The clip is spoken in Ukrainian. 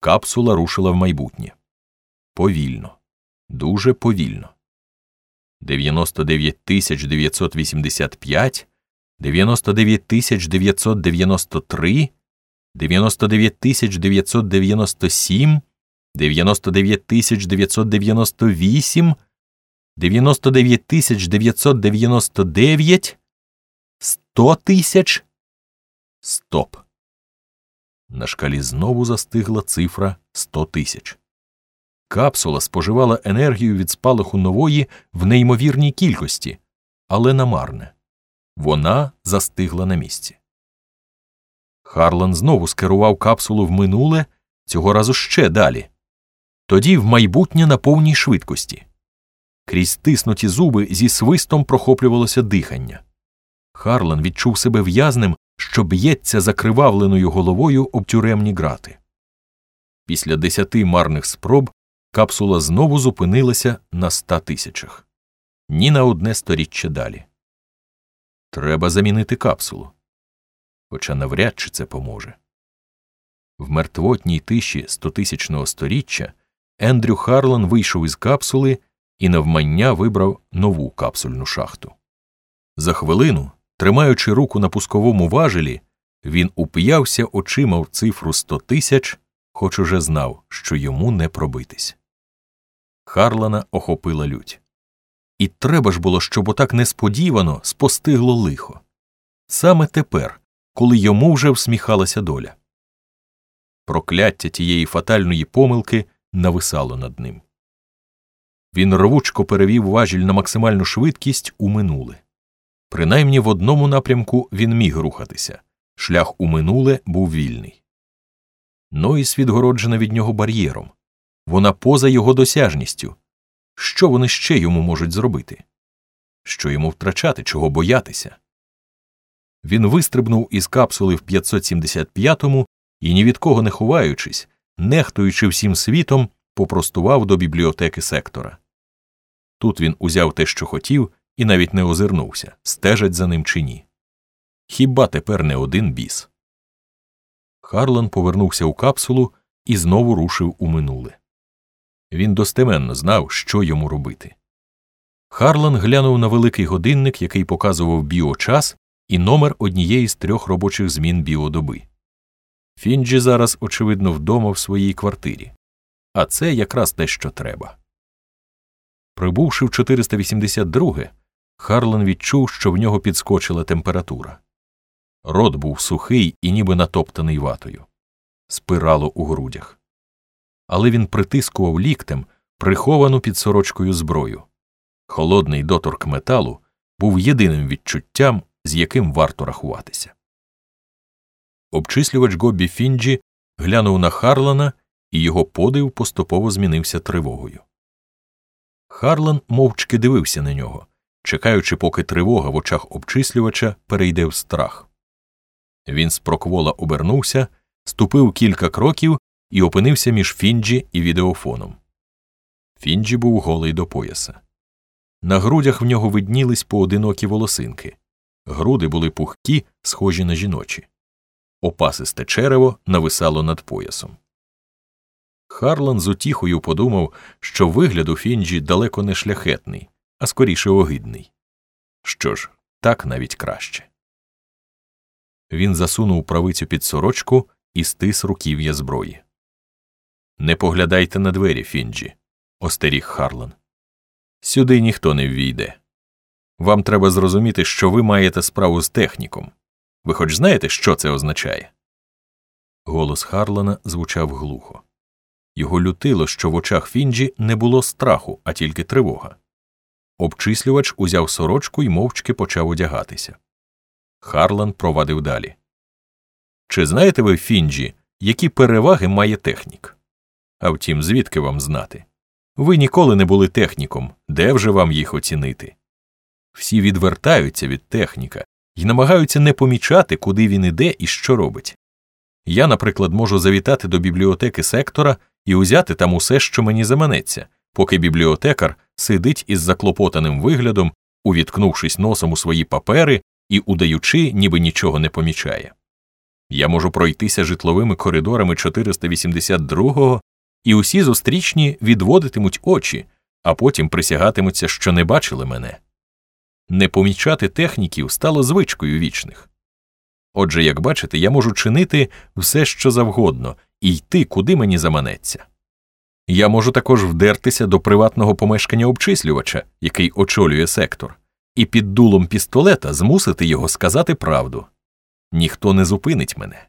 Капсула рушила в майбутнє. Повільно, дуже повільно. 99 тисяч 985, 99 тисяч 993, 99 тисяч 997, 99 тисяч 998, 99 тисяч 999, 100 тисяч. Стоп. На шкалі знову застигла цифра 100 тисяч. Капсула споживала енергію від спалаху нової в неймовірній кількості, але намарне. Вона застигла на місці. Харлан знову скерував капсулу в минуле, цього разу ще далі. Тоді в майбутнє на повній швидкості. Крізь стиснуті зуби зі свистом прохоплювалося дихання. Харлан відчув себе в'язнем, що б'ється закривавленою головою об тюремні грати. Після десяти марних спроб капсула знову зупинилася на ста тисячах. Ні на одне сторіччя далі. Треба замінити капсулу. Хоча навряд чи це поможе. В мертвотній тиші стотисячного сторіччя Ендрю Харлан вийшов із капсули і навмання вибрав нову капсульну шахту. За хвилину, тримаючи руку на пусковому важелі, він уп'явся очима в цифру сто тисяч, хоч уже знав, що йому не пробитись. Харлана охопила лють. І треба ж було, щоб отак несподівано спостигло лихо. Саме тепер, коли йому вже всміхалася доля. Прокляття тієї фатальної помилки нависало над ним. Він рвучко перевів важіль на максимальну швидкість у минуле. Принаймні в одному напрямку він міг рухатися шлях у минуле був вільний. Нойс відгороджена від нього бар'єром вона поза його досяжністю. Що вони ще йому можуть зробити? Що йому втрачати, чого боятися? Він вистрибнув із капсули в 575-му і, ні від кого не ховаючись, нехтуючи всім світом, попростував до бібліотеки сектора. Тут він узяв те, що хотів, і навіть не озирнувся, стежать за ним чи ні. Хіба тепер не один біс? Харлан повернувся у капсулу і знову рушив у минуле. Він достеменно знав, що йому робити. Харлан глянув на великий годинник, який показував біочас, і номер однієї з трьох робочих змін біодоби. Фінджі зараз, очевидно, вдома в своїй квартирі. А це якраз те, що треба. Прибувши в 482, Харлан відчув, що в нього підскочила температура. Рот був сухий і ніби натоптаний ватою, спирало у грудях. Але він притискував ліктем приховану під сорочкою зброю. Холодний доторк металу був єдиним відчуттям, з яким варто рахуватися. Обчислювач Гоббі Фінджі глянув на Харлана, і його подив поступово змінився тривогою. Харлан мовчки дивився на нього, чекаючи, поки тривога в очах обчислювача перейде в страх. Він з проквола обернувся, ступив кілька кроків і опинився між Фінджі і відеофоном. Фінджі був голий до пояса. На грудях в нього виднілись поодинокі волосинки. Груди були пухкі, схожі на жіночі. Опасисте черево нависало над поясом. Харлан з утіхою подумав, що вигляд у Фінджі далеко не шляхетний, а скоріше огидний. Що ж, так навіть краще. Він засунув правицю під сорочку і стис руків'я зброї. Не поглядайте на двері, Фінджі, остеріг Харлан. Сюди ніхто не ввійде. Вам треба зрозуміти, що ви маєте справу з техніком. Ви хоч знаєте, що це означає? Голос Харлана звучав глухо. Його лютило, що в очах Фінджі не було страху, а тільки тривога. Обчислювач узяв сорочку і мовчки почав одягатися. Харлан провадив далі. Чи знаєте ви, Фінджі, які переваги має технік? А втім, звідки вам знати? Ви ніколи не були техніком, де вже вам їх оцінити? Всі відвертаються від техніка і намагаються не помічати, куди він іде і що робить. Я, наприклад, можу завітати до бібліотеки сектора і узяти там усе, що мені заманеться, поки бібліотекар сидить із заклопотаним виглядом, увіткнувшись носом у свої папери і удаючи, ніби нічого не помічає. Я можу пройтися житловими коридорами 482-го, і усі зустрічні відводитимуть очі, а потім присягатимуться, що не бачили мене. Не помічати техніків стало звичкою вічних. Отже, як бачите, я можу чинити все, що завгодно, і йти, куди мені заманеться. Я можу також вдертися до приватного помешкання обчислювача, який очолює сектор, і під дулом пістолета змусити його сказати правду. Ніхто не зупинить мене.